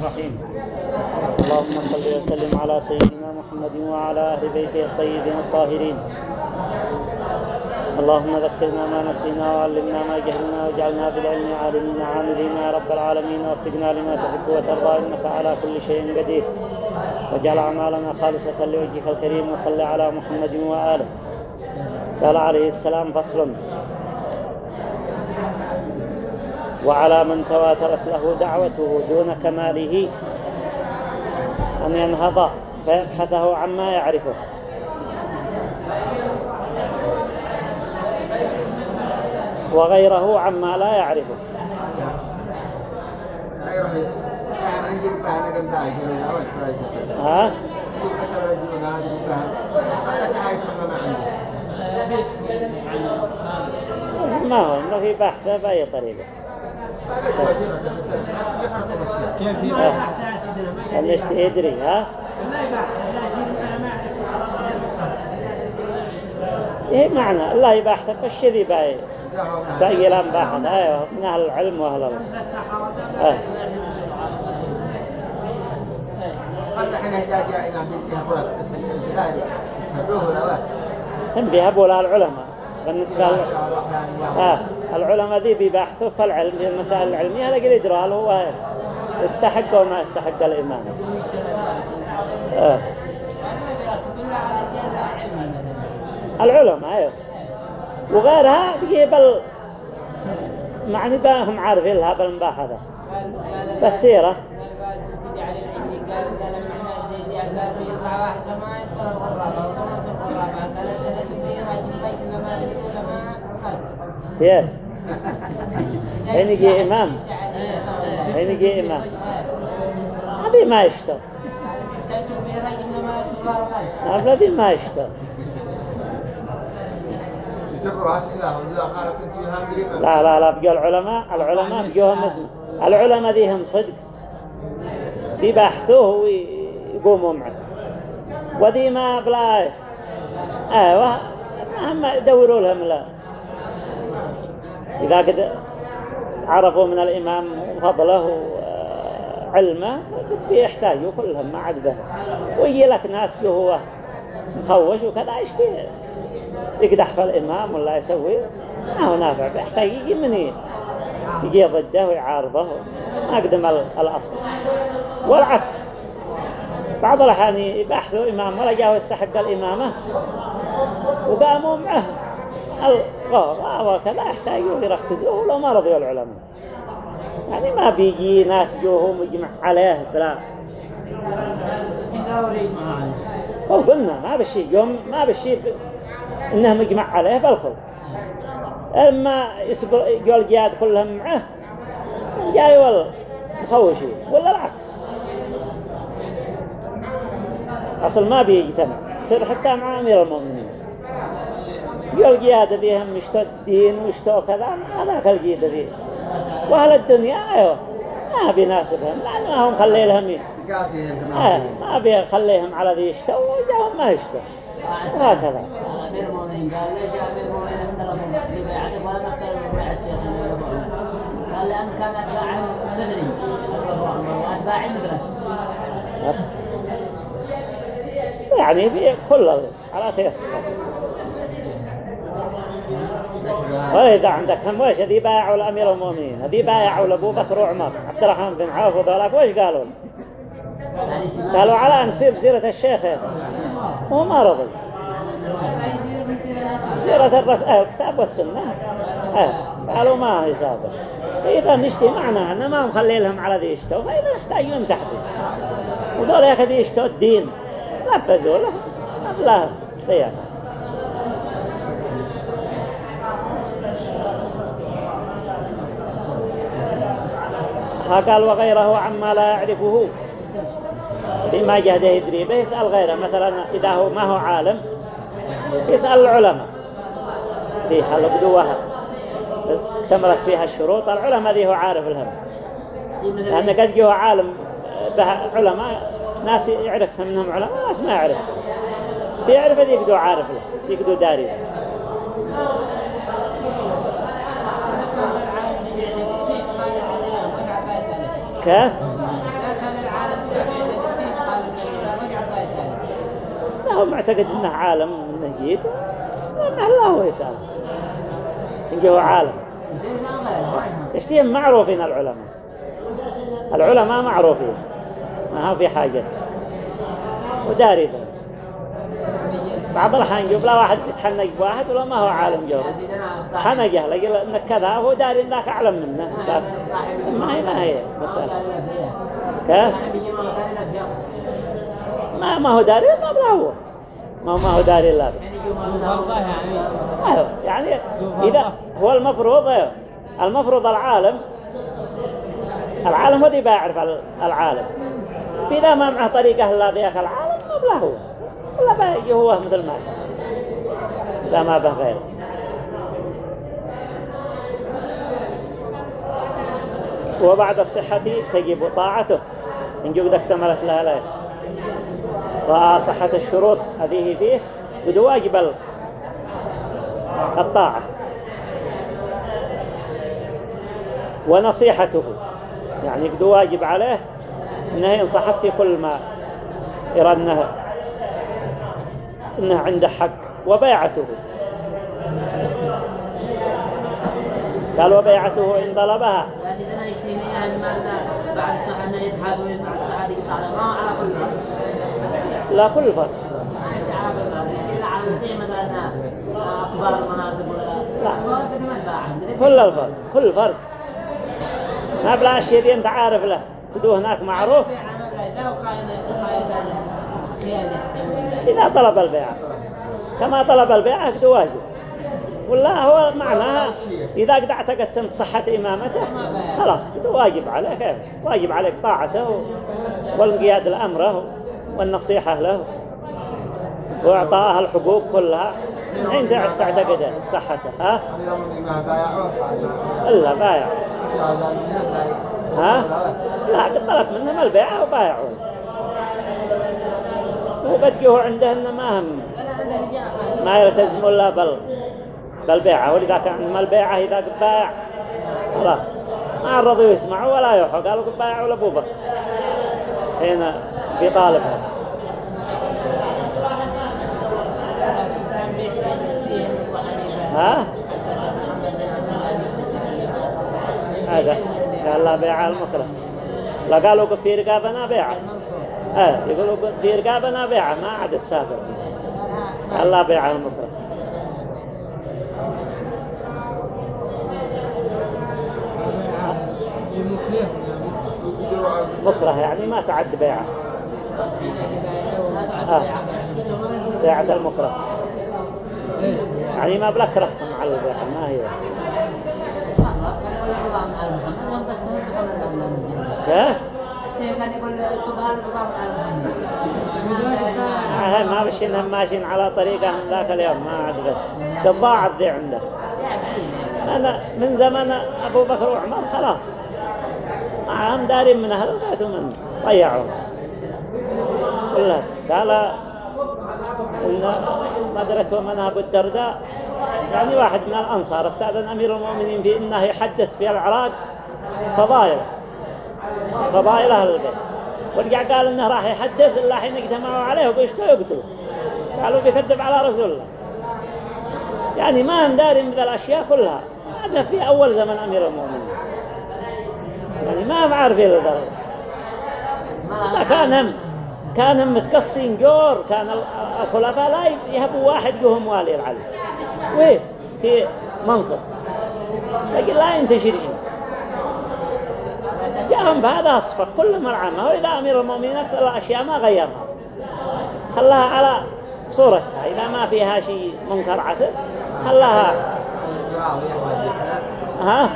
الرحيم. اللهم صل وسلم على سيدنا محمد وعلى أهل بيته الطيبين الطاهرين. اللهم ذكرنا ما نسينا وعلمنا ما جهلنا واجعلنا بالعلم عالمين عاملين يا رب العالمين. وفقنا لما تحب وترضى إنك على كل شيء قدير. واجعل أعمالنا خالصة لوجهك الكريم وصل على محمد وآله. قال عليه السلام فصل. وعلى من تواترت له دعوته دون كماله أن ينهض فيبحثه عما يعرفه. وغيره عما لا يعرفه. ها؟ ما هو انه في بحث بأي طريقة. كيف يدري ها إيه معنى الله يبحث فالشذي باي تأيلان باحث أيوه من أهل العلم واهل العلم آه هم بيهبوا لها العلماء بالنسبة ل... العلماء ذي بيبحثوا في العلم في المسائل العلمية لقد يدروا هل هو يستحق أو ما يستحق الإيمان. آه. العلماء أيوه. وغيرها بيجيب ال... معني باهم عارفين لها بالمباحثة بالسيرة كيف حين يجي إمام حين يجي إمام هذه ما يشتغل هذه ما يشتغل لا لا لا بقى العلماء العلماء بقوهم العلماء ذيهم صدق بيبحثوه ويقوموا معه وذي ما بلا أيوه هم يدوروا لهم لا إذا قد عرفوا من الإمام فضله علمه بيحتاجوا كلهم ما عاد به ويجي لك ناس هو مخوش وكذا يشتي يقدح في الإمام ولا يسوي؟ ما هو نافع بيحتاج يجي من يجي ضده ويعارضه. ما قدم الأصل. والعكس. بعض الأحيان يبحثوا إمام ولا جاءوا يستحق الإمامة وقاموا معه. الغوغاء وكذا يحتاجوا يركزوا ولو ما رضيوا العلماء. يعني ما بيجي ناس جوهم يجمع عليه بلا. وقلنا ما بشي يوم ما بشي إنهم يجمع عليه بالكل أما يسبق يقول الجهاد كلهم معه جاي والله مخوشي ولا العكس. أصل ما بيجتمع يصير حتى مع أمير المؤمنين. يقول الجهاد بيهم مشتو الدين ومشتو كذا هذاك الجيد ذي وأهل الدنيا أيوه. ما بيناسبهم لانهم خلي لهم آه ما بيخليهم على ذي يشتوا وجاهم ما يشتوا وهكذا قال في في لأن كان أتباعهم مثلي وأتباعي مثله. يعني بكل على تيسر. وإذا عندك هم وش هذي بايعوا لأمير المؤمنين. هذي بايعوا لأبو بكر وعمر. عبد الرحمن بن عوف وذولاك وش قالوا؟ قالوا على أن نسيب سيرة الشيخ هو ما رضي. سيرة الرسول الكتاب والسنة. أه قالوا ما هي سابق إذا نشتي معنا أن ما نخلي لهم على ذي يشتوا فإذا نحتاجون تحدي وذول يا كذي يشتوا الدين. لبزوا له لا ضيعنا قال وغيره عما لا يعرفه. بما جهد يدري. به يسأل غيره. مثلا إذا هو ما هو عالم؟ يسأل العلماء. في هل بدوها استمرت فيها الشروط. العلماء ذي هو عارف الهم. لأن قد جوا عالم به علماء. ناس يعرف منهم علماء ناس ما يعرف بيعرف ذي يقدوا عارف له. يقدوا داري. كيف؟ لا نعم، هو معتقد إنه عالم انه جيد انه الله هو يسأله انه هو عالم. اشتين معروفين العلماء. العلماء معروفين. ما هو في حاجة. وداري ذلك بعض يجيب لا واحد يتحنق بواحد ولا ما هو عالم جوه. طاح- حنقه لقي إنك كذا هو داري ان ذاك أعلم منه. ما هي ما هي مسألة. كيف. ما ما هو داري ما بلا هو. ما ما هو داري الا به يعني يعني. أيوه يعني إذا هو المفروض أيوه المفروض العالم العالم هو اللي بيعرف ال- العالم. في ذا ما معه طريقة إلا ذيك العالم ما بلا هو. ولا بيجي هو مثل ما. لا ما به غيره. وبعد الصحة تجب طاعته. إن جودك اكتملت لها لا وصحة الشروط هذه فيه وده واجب ال- الطاعة. ونصيحته. يعني قد واجب عليه إنه ينصح في كل ما يرى انه انه عنده حق وبيعته. قال وبيعته إن طلبها. كل فرد لا كل على كل تباع كل فرد. ما بلا الشيء اللي أنت عارف له. بدو هناك معروف. إذا طلب البيع. كما طلب البيع قد واجب. ولا هو معناها إذا قد اعتقدت أنت صحة إمامته خلاص قد واجب عليك واجب عليك طاعته والانقياد لأمره والنصيحة له. وإعطائه الحقوق كلها. حين تعتقد صحته ها؟ إلا بايع. ها؟ لا قد طلب منهم البيع وبايعون وبدقه عنده إنه ما هم ما يلتزم إلا بال بالبيعة. ولذا كان عندهم البيعة إذا قد بايع خلاص. ما رضوا يسمعوا ولا يوحوا. قالوا قد بايعوا لأبو بكر هنا في طالبها ها؟ هذا. قال لا بيع المكره. لا قالوا في رقابنا بيعة. آه يقولوا في رقابنا بيعة ما عاد السابق. قال لا بيع المكره مكره يعني ما تعد بيعة. آه. بيعة المكره يعني ما بلا كرهتم على البيعة ما هي. ها؟ من هاي ما بشينهم ماشيين على طريقهم ذاك اليوم ما عاد به قد ضاعت ذي عنده. أنا من زمن أبو بكر وعمر خلاص. معهم دارين من أهل البيت ومن ضيعوهم كلها قال إن مدرته من أبو الدرداء. يعني واحد من الأنصار استأذن أمير المؤمنين في إنه يحدث في العراق فضائل. فضائل أهل البيت ورجع قال إنه راح يحدث إلا حين اجتمعوا عليه وبيشتوا يقتلوا. قالوا بيكذب على رسول الله. يعني ما هم دارين بذا الأشياء كلها. هذا في أول زمن أمير المؤمنين. يعني ما هم عارفين لا كان هم كان هم متقصين جور كان ال- الخلفاء لا يهبوا واحد يهم والي العلي وين؟ في منصب. لكن لا ينتشر شيء. جاءهم بهذا أصفر. كل مرعمة وإذا أمير المؤمنين أكثر الأشياء ما غيرها. خلاها على صورتها. إذا ما فيها شيء منكر عسر. خلاها. ها؟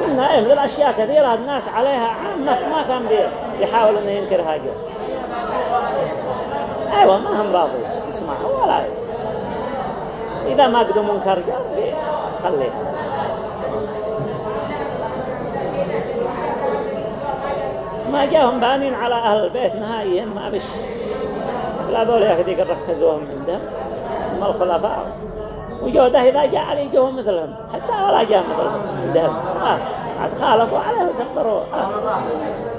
قلنا إيه مثل أشياء كثيرة. الناس عليها عامة ما كان بي- بيحاول إنه ينكر حاجة أيوة ما هم راضي. يسمعوا ولا إذا ما قدوا منكر قال خليه ما جاهم بانين على أهل البيت نهائيا ما بش. لا ذول يهديك ركزوهم عندهم هم الخلفاء. وجوده إذا جاء عليه جوهم مثلهم. حتى ولا جاء مثلهم. عندهم آه. عاد خالفوا عليه وسبروه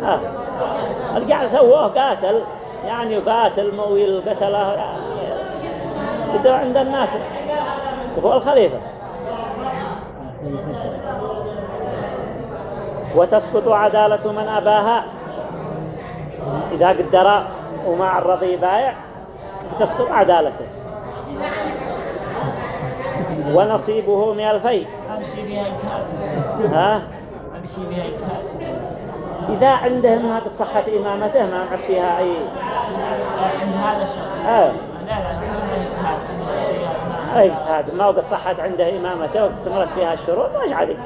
آه. آه. سووه قاتل. يعني يبات الموي القتلة. يعني بدو عند الناس. وهو الخليفة. وتسقط عدالة من أباها. إذا قدر ومع الرضي بايع تسقط عدالته ونصيبه من الفي امشي بها ها امشي بها إذا عنده ما قد صحت إمامته ما معك فيها أي عند هذا الشخص آه. اجتهاد ما قد صحت عنده إمامته واستمرت فيها الشروط ما اجتهاد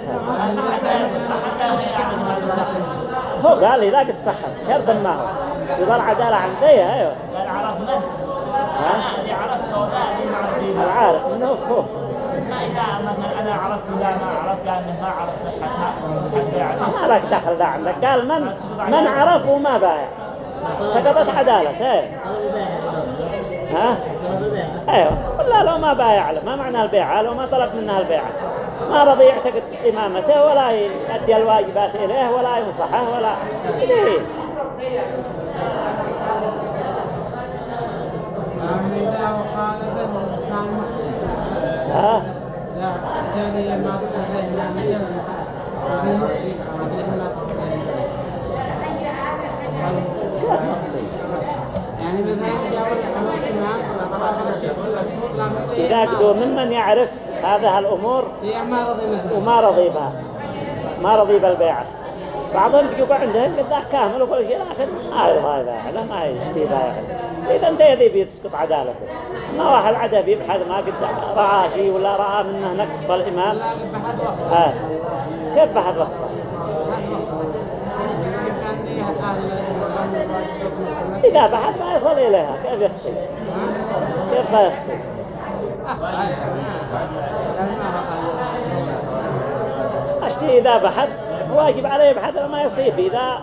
هو قال إذا قد صحت شرطا ما هو يظل عدالة عنده أيوه. قال عرف من ها؟ اللي عرفته ولا اللي ما عرف فيه. العارف إنه هو. ما إذا مثلا أنا عرفت لا ما عرف قال إنه ما عرف صحتها ما لك دخل ذا عندك. قال من من عرف وما بايع. سقطت عدالة إيه ها؟ أيوه. ولا لو ما بايع له ما معنى البيعة لو ما طلب منها البيعة ما رضي يعتقد إمامته ولا يؤدي الواجبات إليه ولا ينصحه ولا إليه. ها؟ لا الثاني ما يعني مثلا يقول لك لا إذا قدوا ممن يعرف هذه الأمور هي ما رضي وما رضي بها. ما رضي بالبيعة بعضهم بيقول عندهم قد ذاك كامل وكل شيء لكن ما يرضى بايع لا ما يشتي بايع إذا أنت يذي بيتسقط عدالته ما واحد عدا بيبحث ما قد رأى شيء ولا رأى منه نقص في الإمام. لا بحد وقت ها. كيف بحث الرمضان إذا بحث ما يصل إليها كيف يخطي كيف ما يخطي أشتي إذا بحث واجب عليه يبحث ما يصيب. إذا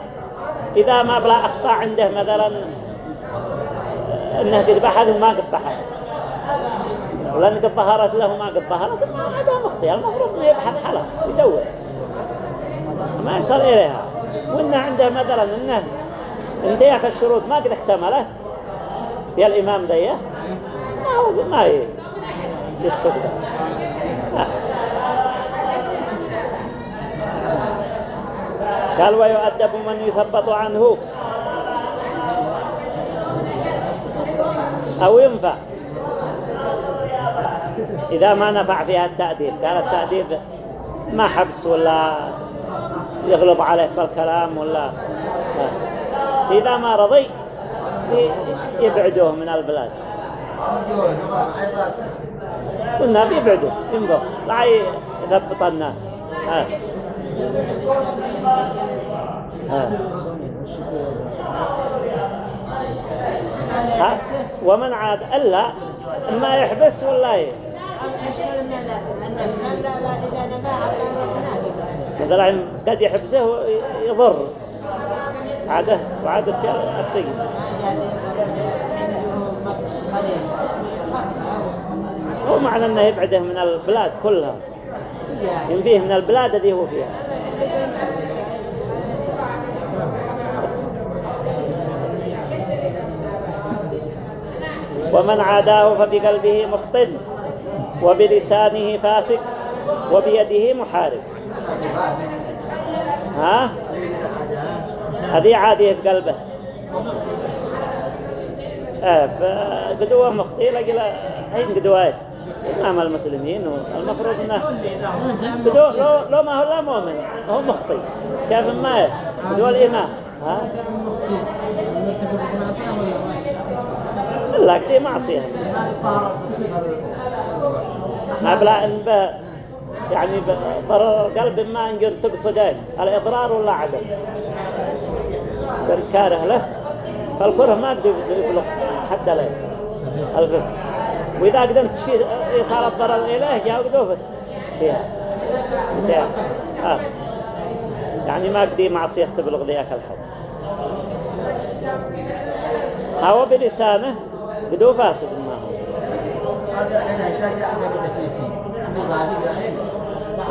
إذا ما بلا أخطاء عنده مثلا أنه قد بحث وما قد بحث. ولأن قد ظهرت له ما قد ظهرت ما هذا مخطئ. المفروض أنه يبحث حلق يدور. ما يصل إليها. وإنه عنده مثلا أنه انتهى الشروط ما قد اكتمله يا الإمام ديه. ما هو ما آه. قال ويؤدب من يثبط عنه أو ينفع إذا ما نفع فيها التأديب قال التأديب ما حبس ولا يغلب عليه في الكلام ولا لا. إذا ما رضي يبعدوه من البلاد قلنا بيبعدوا ينبغ لا يثبط الناس ها. ها. ها. ومن عاد ألا ما يحبس ولا ي... نادي مثلا قد يحبسه ويضر عاده وعاده في السجن ما جاء عنده قليل هو معنى إنه يبعده من البلاد كلها. ينفيه من البلاد الذي هو فيها. ومن عاداه فبقلبه مخطئ وبلسانه فاسق وبيده محارب. ها؟ هذه عادية بقلبه آه فقدوه مخطئ هين قدوة. إمام المسلمين. والمفروض إنه بدو لو, لو ما هو لا مؤمن هو مخطئ كيف ما بدو الإمام ها؟ لا كذي معصية. ما بلا إن ب يعني ضرر القلب ما ينقل تقصدين. الإضرار ولا عدم؟ كاره له. فالكره ما قد يبلغ حد له الفسق وإذا قدمت شيء يصار الضرر إليه جاء قدوه بس. فيها. آه. يعني ما قدي معصية تبلغ ذيك الحد هو بلسانه بدو فاسد ما هو.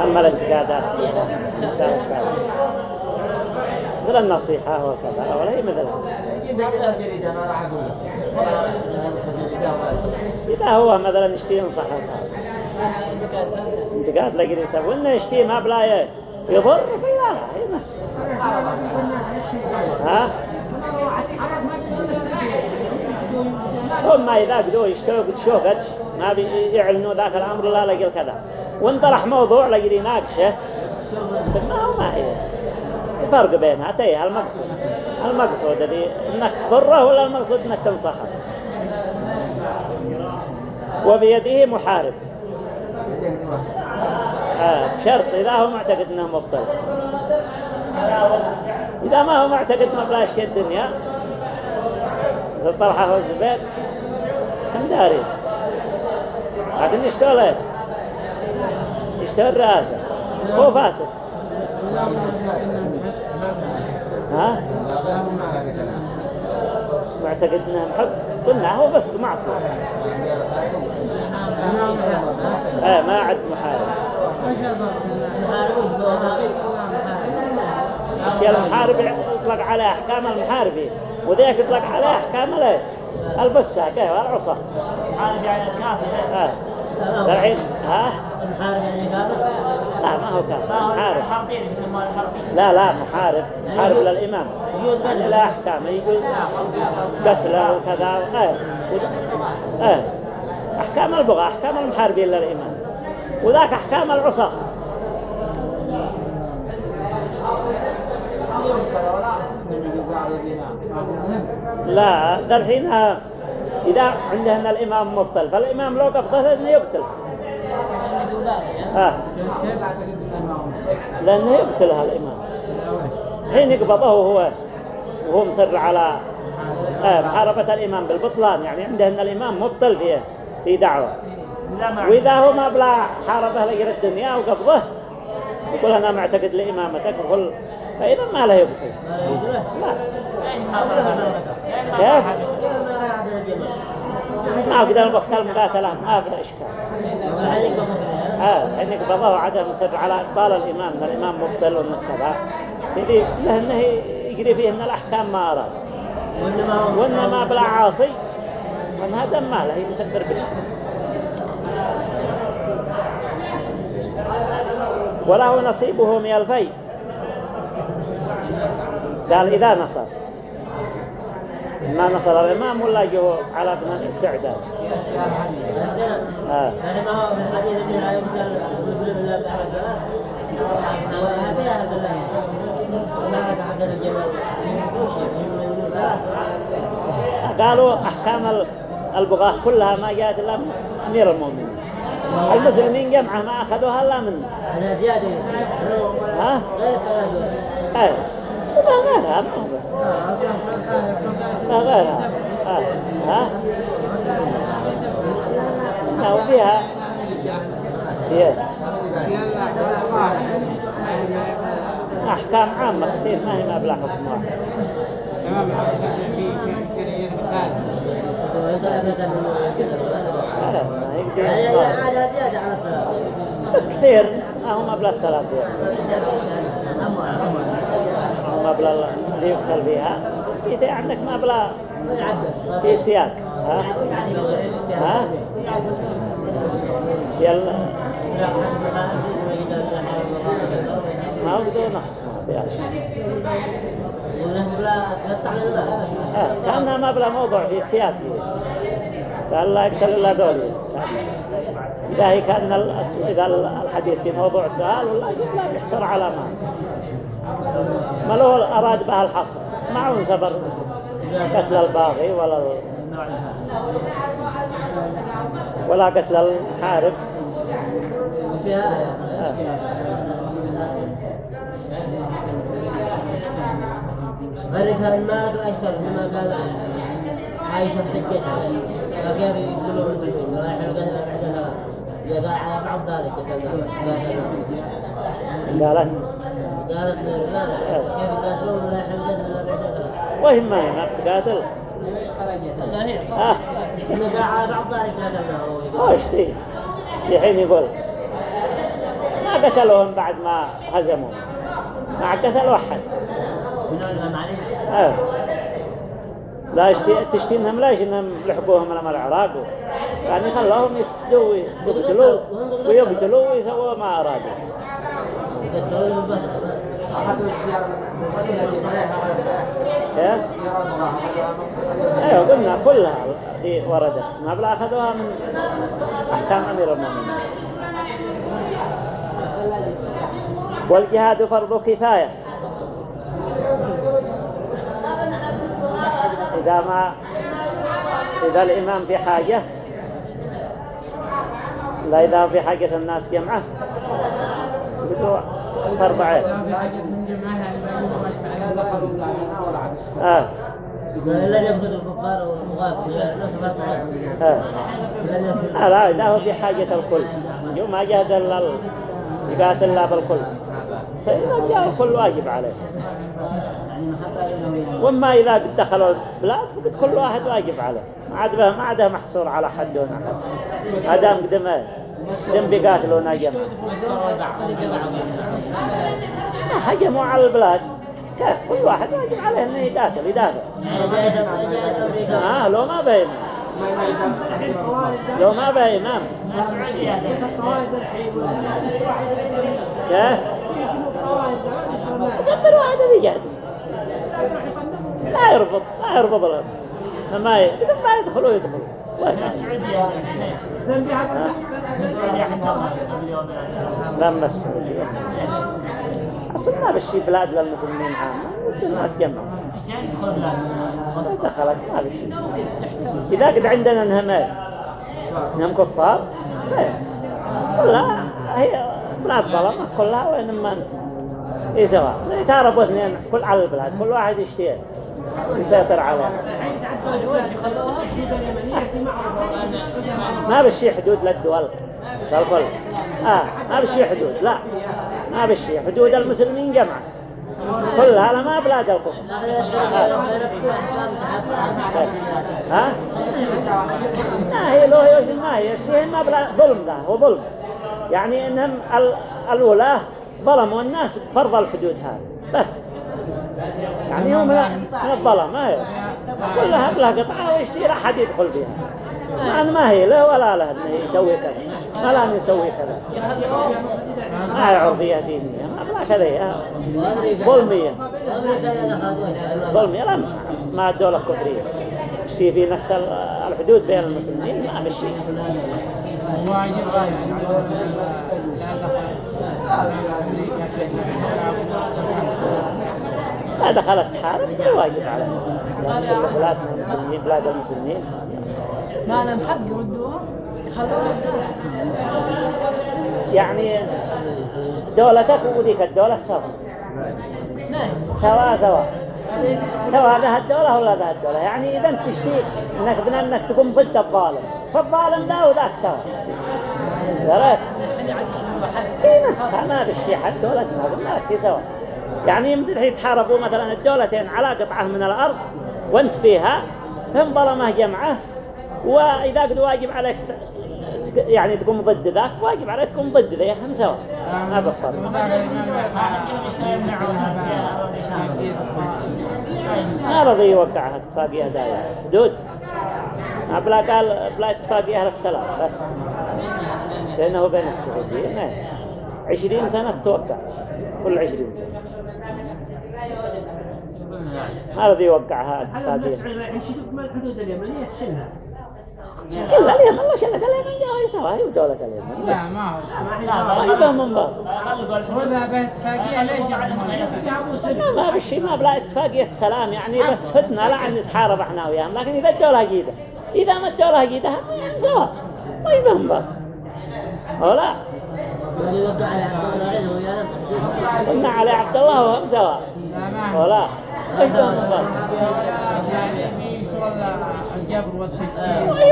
أما الانتقادات مثل النصيحة وكذا ولا هي مثلها كده راح أقول لك إذا هو مثلا يشتي ينصح أنت قاعد لقي يسوي انه يشتي ما بلا يضر لا هي نفس ها؟ هم إذا قدوا يشتوا قد شوقت ما بيعلنوا ذاك الأمر لا لقي كذا وانطرح موضوع لقي يناقشه ما هو ما هي. الفرق بينها. تيه المقصود. المقصود اللي إنك تضره ولا المقصود إنك تنصحه وبيده محارب. آه بشرط إذا هو معتقد أنه مبطل. إذا ما هو معتقد ما بلا شيء الدنيا. مثل طلحة والزبير كم داري؟ لكن يشتغل إيه يشتغل رئاسة. هو فاسد. ها؟ معتقد انه محب قلنا هو بس معصية إيه ما عد محارب. الشيء المحارب يطلق على أحكام المحاربين وذيك يطلق على أحكام الايه البسة كيف العصا حارب يعني الكافر. آه. الحين ها؟ محارب يعني قال لا ما هو كافر محارب الحربين يسمونه الحربين لا لا محارب محارب للإمام. يعني لا أحكام يقول قتله وكذا ود- إيه. أحكام البغاء أحكام المحاربين للإمام. وذاك أحكام العصاة لا ده الحين إذا عندهن الإمام مبطل فالإمام لو قبضته إنه يقتل. يقول آه. لأنه يقتلها الإمام. حين يقبضه وهو وهو مصر على آه محاربة الإمام بالبطلان يعني عنده أن الإمام مبطل فيه في دعوة. وإذا هو ما بلا حاربه لغير الدنيا وقبضه يقول أنا معتقد لإمامتك وقل فإذا ما له يبطل. لا. كيف؟ ما أقدر وقت المقاتلة ما بلا إشكال. آه حين يقبضه عدم مصر على إبطال الإمام أن الإمام مبطل كذا يدي له أنه يجري فيه أن الأحكام ما أراد. وإنما بلا عاصي وإن هذا ما له يسبر به. وله نصيبه من الفي قال إذا نصر. ما نصر الإمام ولا جهو على ابن الاستعداد آه. يعني ما هو الحديث اللي لا يقتل المسلم الا بأحد ثلاث وهذا يا عبد الله حق كل شيء من ثلاث قالوا أحكام ال- البغاة كلها ما جاءت إلا من أمير المؤمنين. المسلمين جمعة ما أخذوها إلا منه هذا زيادة. ها؟ غير ثلاثة غيرها ما غيرها. ها لا وفيها أحكام عامة كثير ما هي ما بلا حكم واحد تمام في شرعية مثال كثير. هو مبلغ ثلاثة مبلغ اللي يقتل فيها إذا عندك مبلغ في سياق ها؟ ها؟ يلا. ما هو بدون نص. ما آه، كأنها مبلغ موضوع في سياق قال لا يقتل إلا دولي إذا كأن إذا الحديث في موضوع سؤال ولا لا يحصر على ما ما لو أراد بها الحصر. ما عون سبر قتل الباغي ولا ولا قتل المحارب آه. مرك هذا المالك لا يشتري لما قال عايشة حجت عليه فكيف يقتلوا المسلمين ولا يحل قتل بعد ثلاث إذا قال على بعض ذلك قتلنا قالت قالت كيف يقاتلون ولا يحل قتل إلا بعد ثلاث وهم ما ما بتقاتل لا هي آه. إنه قال على بعض ذلك قتلنا ما اشتي في حين يقول ما قتلوهم بعد ما هزموا ما قتلوا أحد من آه. لا تشتينهم لا انهم لحقوهم لما العراق يعني خلاهم يفسدوا ويقتلوا ويقتلوا ويسووا ما أخذوها أيوه قلنا كلها دي وردت ما بلا أخذوها من أحكام أمير المؤمنين. والجهاد فرض كفاية. إذا ما إذا الإمام في حاجة لا إذا في حاجة الناس جمعة بدو الإمام عليهم آه لن يقصد الكفار والمغافل لا لن يقصد لا لا لا هو في حاجة الكل. جو ما جهد إلا ال- يقاتل الله بالكل. فإذا جاء الكل واجب عليه. وما إذا قد دخلوا البلاد فقد كل واحد واجب عليه. ما عاد به ما عاد محصور على حد أحد أدام قدم؟ قدم بيقاتلونا جمع هجموا على البلاد. كيف؟ كل واحد واجب عليه إنه يقاتل يدافع. آه لو ما إمام لو ما به إمام كيف؟ واحد رجال. لا يرفض لا يرفض لهم ما ي... ما يدخلوا يدخلوا وين؟ السعودية لما السعودية أصلا ما بشي بلاد للمسلمين عامة الناس جمع بس يعني يدخل بلاد ما دخلت ما بشي إذا قد عندنا انهمات انهم كفار؟ لا. كلها هي بلاد ظلمة. كلها وإنما أنت. إيه سواء يتعرفوا اثنين كل على البلاد كل واحد يشتيه يسيطر عليه ما بشي حدود للدول للكل آه ما بشي حدود لا. ما بشي. حدود المسلمين جمعة كلها لا ما بلاد الكفر. ها؟ لا هي لو هي ما هي الشيء ما بلا ظلم ذا هو ظلم. يعني إنهم ال- الولاة ظلموا الناس فرض الحدود هذه بس. يعني هم لا من الظلم كلها بلا قطعة ويشتي لا حد يدخل فيها مع أن ما هي له ولا له انه يسوي كذا ما لا نسوي كذا. ما هي عرضية دينية ما كذا ظلمية. ظلمية لا ما الدولة كفرية شيء في نفس ال- الحدود بين المسلمين ما مشي واجب غايب لا ما دخلت تحارب لا واجب على بلاد المسلمين بلاد المسلمين. ما لهم حق يردوها؟ يخلوها يعني دولتك وذيك الدولة سوا سوا سوا سواء ذا الدولة ولا ذا الدولة يعني إذا أنت تشتي إنك بنا إنك تكون ضد الظالم. فالظالم ذا وذاك سوا دريت في نسخة ما بشي حد. دولتنا قلنا في سوا يعني الحين يتحاربوا مثلا الدولتين على قطعة من الأرض وأنت فيها هم ظلمه جمعه وإذا قد واجب عليك يعني تكون ضد ذاك واجب عليك تكون ضد ذي هم سوا ما بفرق ما رضي يوقعها اتفاقية دايرة حدود بلا قال بلا اتفاقية أهل السلام بس. لأنه بين السعودية هي. عشرين سنة توقع. كل عشرين سنة. ما رضي يوقعها اتفاقية الحدود اليمنية تشلها شلة اليمن الله شلة اليمن جاوا يسوا هي ودولة اليمن لا ما هو ما يبهم من بعض وذا باتفاقية ليش لا ما بشي ما بلا اتفاقية سلام يعني بس فدنا لا عن نتحارب إحنا وياهم لكن إذا الدولة جيدة إذا ما الدولة جيدة هم يعني سوا ما يبهم بعض ولا من يوقع على عبد الله عليه وياه قلنا على عبد الله وهم سوا لا ولا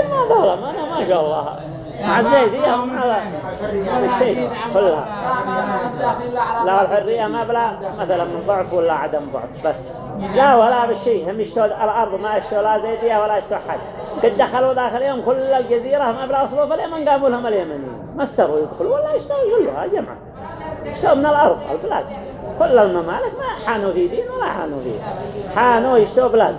ما ظلم أنا ما مع الشيء كلها لا الحرية ما بلا مثلا من ضعف ولا عدم ضعف بس لا ولا بالشيء هم يشتوا الأرض ما يشتوا لا زيدية ولا يشتوا حد قد دخلوا ذاك اليوم كل الجزيرة ما بلا وصلوا فاليمن قاموا لهم اليمنيين ما استروا يدخلوا ولا يشتوا يقولوا يا جماعة يشتوا من الأرض البلاد كل الممالك ما حانوا في دين ولا حانوا في حانوا يشتوا بلاد.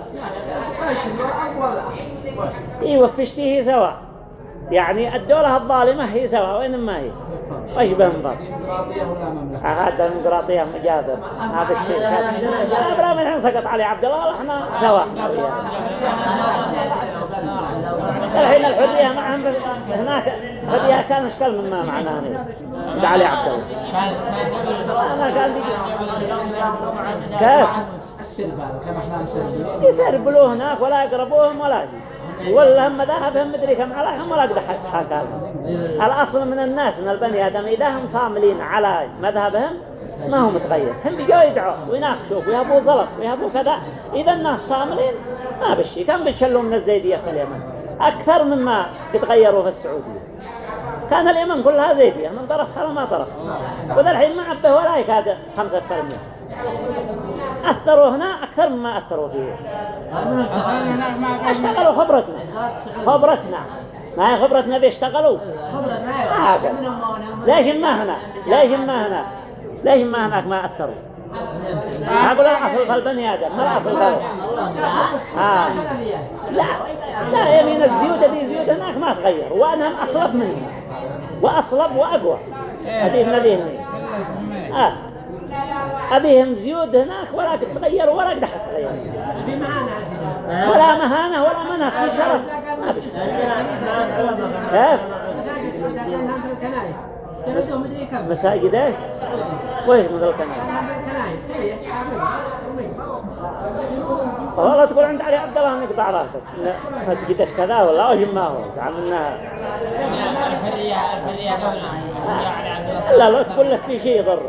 إيوه فشتي هي سواء يعني الدولة الظالمة هي سواء وين ما هي. وش بهم بعض هذا الديمقراطية مجازر هذا الشيء لا من الحين سقط علي عبد الله إحنا سواء الحين الحرية معهم هناك حرية كان اشكال مما معناه هنا؟ علي عبد الله. أنا قال لي كيف؟ يسربلوه هناك ولا يقربوهم ولا شيء ولا هم ذهبهم مدري كم عليهم ولا قد حق حق الأصل من الناس من البني آدم إذا هم صاملين على مذهبهم ما هو متغير. هم بيجوا يدعوا ويناقشوا ويهبوا زلط ويهبوا كذا. إذا الناس صاملين ما بشي. كم بيشلوا من الزيدية في اليمن؟ أكثر مما بتغيروا في السعودية. كان اليمن كلها زيدية من طرف ولا ما طرف. وذا الحين ما عبه ولا يكاد خمسة فرمية. أثروا هنا أكثر مما أثروا فيه. اشتغلوا خبرتنا. خبرتنا. ما هي خبرتنا ذي اشتغلوا؟ هذا ليش ما هنا؟ ليش ما هنا؟ ليش ما هناك ما أثروا؟ أقول الأصل في البني آدم ما الأصل في آه. لا لا يمين الزيودة دي زيودة هناك ما تغير وأنهم أصلب منهم وأصلب وأقوى. هذه هنا آه. أبيهم زيود هناك ولا تغير ولا قد حتغير ولا مهانة ولا منها في شرف. ما في كيف؟ مساجد. إيش؟ وين مثل الكنائس؟ والله تقول عند علي عبد الله نقطع رأسك. مسجدك كذا ولا وش ما هو زعمنا لا لو تقول لك في شيء يضر.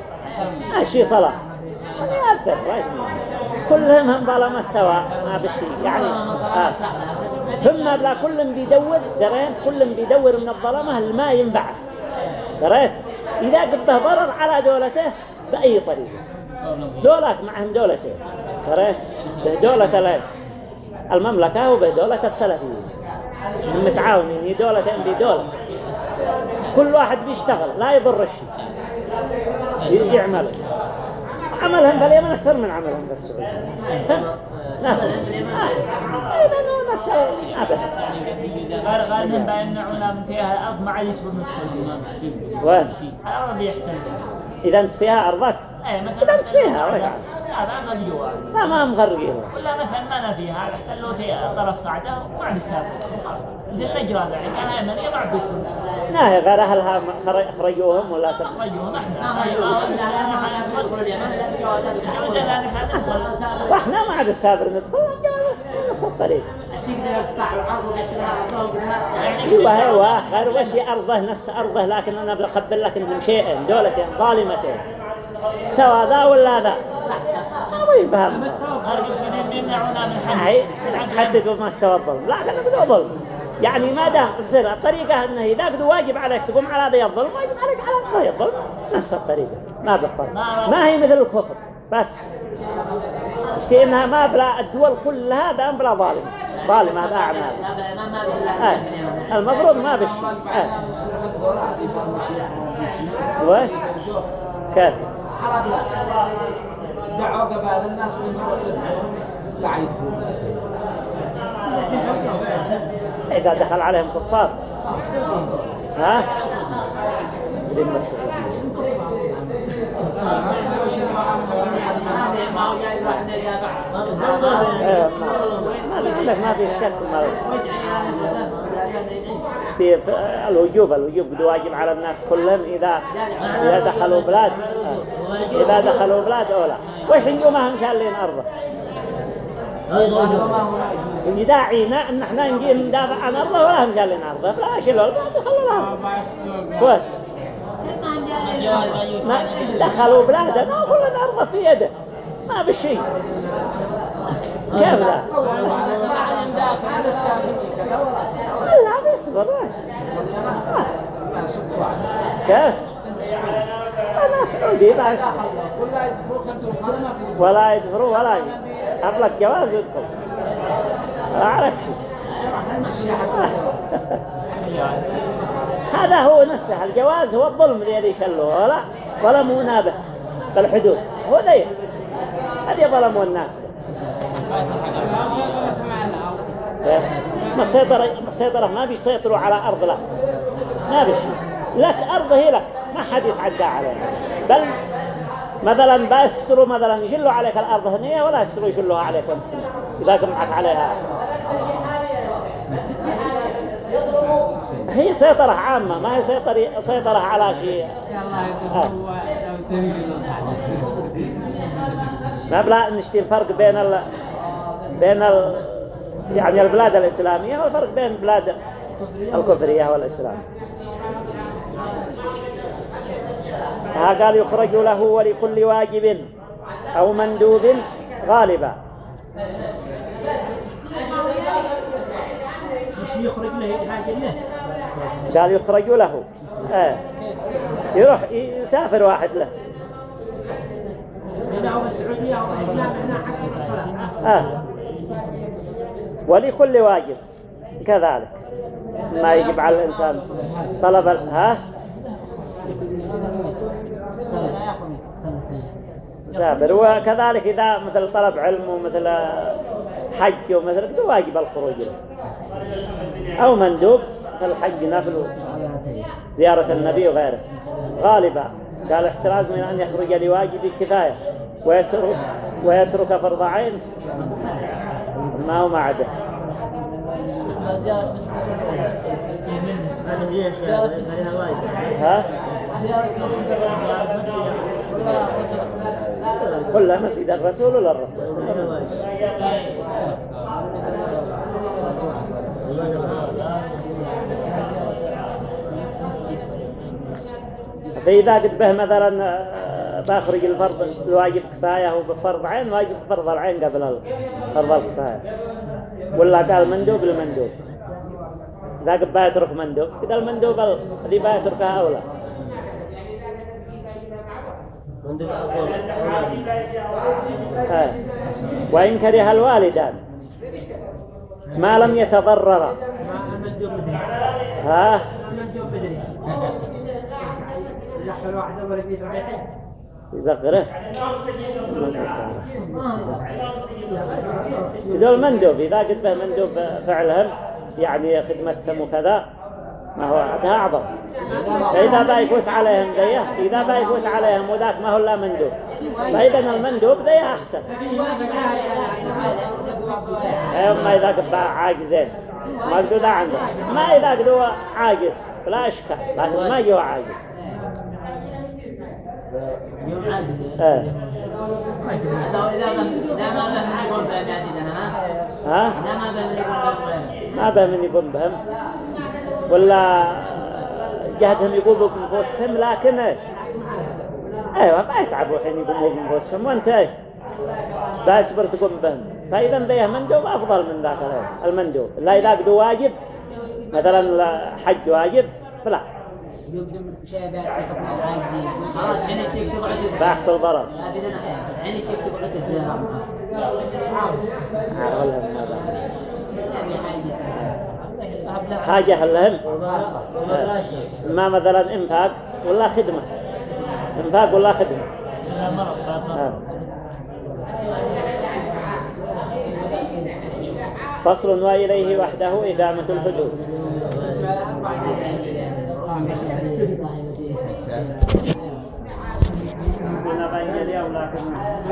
ما شيء صلاة ما يأثر كلهم هم ظلمة سواء ما بشيء يعني. آه. ثم بلا كل بيدور دريت كل بيدور من الظلمة الما ينبعه دريت؟ إذا قبه ضرر على دولته بأي طريقة. دولك معهم دولتين. دريت به دولة المملكة وبه دولة السلفيين. هم متعاونين دولتين بدولة كل واحد بيشتغل لا يضر الشيء يعمل. عملهم في اليمن أكثر من عملهم في السعودية ناس. إذا أبدا قال قال من بيمنعونا من فيها الأرض ما عاد ندخل وين؟ الأرض يحتل إذا أنت فيها أرضك إيه مثلا أنت فيها وين؟ لا ما غرقوها لا ما مغرقين ولا مثلا ما أنا فيها احتلوا طرف صعده وما عاد مثل نجرى ذلك كان يمنية ما عاد بيصبر لا هي غير أهلها خرجوهم ولا سبب أخرجوهم إحنا. وإحنا ما عاد السابر ندخل قالوا نص الطريق أيوه أيوه خير وش أرضه نص أرضه لكن أنا بخبر لك إنهم شيئين دولتين ظالمتين. سواء ذا ولا ذا ما يفهم هاي تحددوا ما استوى الظلم. لا بدو ظلم. يعني ما دام تصير الطريقة انه اذا قد واجب عليك تقوم على ذي الظلم واجب عليك على ذي الظلم. نفس الطريقة. ما بفرق ما هي مثل الكفر. بس. شيء انها ما بلا الدول كلها بأن بلا ظالم. ظالم هذا اعمال آه. المفروض ما بش آه. وين كيف دعوا قبائل الناس لا يعرفون إذا دخل عليهم كفار ها ما في شك ما في الوجوب الوجوب قد واجب على الناس كلهم إذا إذا دخلوا بلاد إذا دخلوا بلاد أولا وش نجومهم شالين أرضه داعينا ان إحنا نجي ندافع عن ارضه ولا هم جالين ارضه لا شيلوا البلاد وخلوا لها ما دخلوا بلاده ما كل ارضه في يده ما بالشيء كيف لا لا بيصبر كيف أنا سعودي لا يصبر ولا يدفروا ولا أبلغ جواز يدخل أعرف هذا هو نفسه الجواز هو الظلم الذي يشلوه ولا ولا منابه بالحدود هو ذي هذه ظلموا الناس لو مع الأرض ما بيسيطروا على أرض لا. ما بيش لك أرض هي لك. ما حد يتعدى عليها. بل مثلا بيسروا مثلا يشلوا عليك الأرض هنا ولا يسروا يشلوها عليك أنت. إذا كنت معك عليها. هي سيطرة عامة. ما هي سيطرة سيطرة على شيء. ما بلا نشتي الفرق بين ال... بين ال... يعني البلاد الإسلامية والفرق بين البلاد الكفرية والإسلام ها قال يخرج له ولكل واجب أو مندوب غالبا يخرج له قال يخرج له آه. يروح يسافر واحد له هنا هو السعودية حق الصلاة. ولكل واجب كذلك. ما يجب على الإنسان طلب ها؟ سافر وكذلك إذا مثل طلب علم ومثل حج ومثل كده واجب الخروج له. أو مندوب الحج نفل زيارة النبي وغيره. غالبا قال احتراز من أن يخرج لواجب كفاية ويترك, ويترك فرض عين. ما هو هذا واجب ها؟ كلها مسجد الرسول ولا الرسول؟ فإذا قد به مثلا بخرج الفرض الواجب كفاية وبفرض عين واجب فرض العين قبل فرض الكفاية. ولا قال مندوب المندوب إذا قد بيترك مندوب كده المندوب ال- اللي بيتركها أولى. آه. وإن كره الوالدان ما لم يتضرر. ها؟ يزغره. إذا المندوب إذا قد به مندوب فعلهم يعني خدمتهم وكذا ما هو هذا أعظم. فإذا بيفوت عليهم ذية إذا بيفوت عليهم وذاك ما هو إلا مندوب. فإذا المندوب ذية أحسن. أما إذا قد عاجزين. ما قدوا عنده ما إذا قدوا عاجز لا أشكال لكن ما يجوا عاجز. إذا إذا إذا بهم سيدنا ها إذا ما له من يقول بهم بهم ولا جهدهم يقوموا بنفسهم لكن أيوه ما يتعبوا حين يقوموا بنفسهم وانت إيه باصبر تقوم بهم فاذا ذيه مندوب افضل من ذاك المندوب لا اذا قدوا واجب مثلا حج واجب فلا يقدم شيء بعد في حكم العاجزين خلاص حين تكتب عدد. بيحصل ضرر يا سيدنا حين تكتب عدد. درهم عاولهم هذا. نبي حاجة لهم ما مثلا إنفاق ولا خدمة. إنفاق ولا خدمة. آه. فصل وإليه وحده إدامة الحدود. اليوم لكن